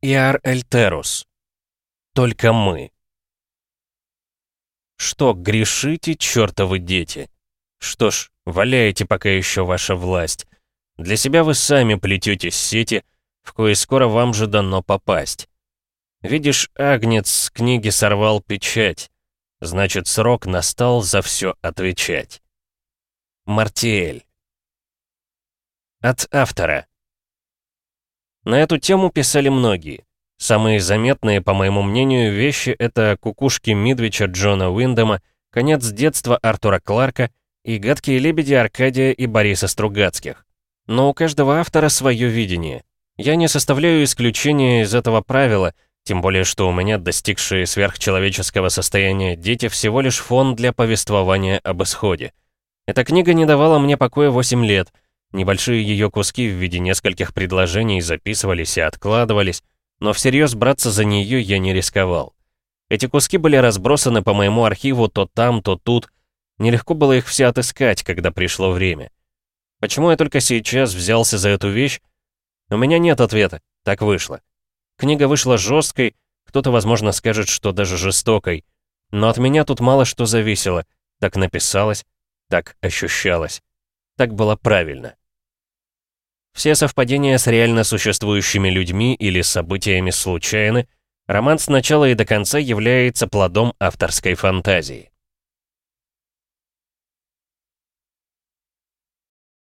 Иар Эльтерус. Только мы. Что, грешите, чертовы дети? Что ж, валяете пока еще ваша власть. Для себя вы сами плетете сети, в кои скоро вам же дано попасть. Видишь, Агнец с книги сорвал печать. Значит, срок настал за все отвечать. Мартиэль. От автора. На эту тему писали многие. Самые заметные, по моему мнению, вещи — это «Кукушки Мидвича» Джона Уиндема, «Конец детства» Артура Кларка и «Гадкие лебеди» Аркадия и Бориса Стругацких. Но у каждого автора свое видение. Я не составляю исключения из этого правила, тем более что у меня достигшие сверхчеловеческого состояния дети всего лишь фон для повествования об исходе. Эта книга не давала мне покоя 8 лет — Небольшие ее куски в виде нескольких предложений записывались и откладывались, но всерьез браться за нее я не рисковал. Эти куски были разбросаны по моему архиву то там, то тут. Нелегко было их все отыскать, когда пришло время. Почему я только сейчас взялся за эту вещь? У меня нет ответа, так вышло. Книга вышла жесткой, кто-то, возможно, скажет, что даже жестокой. Но от меня тут мало что зависело. Так написалось, так ощущалось. Так было правильно. Все совпадения с реально существующими людьми или событиями случайны, роман с начала и до конца является плодом авторской фантазии.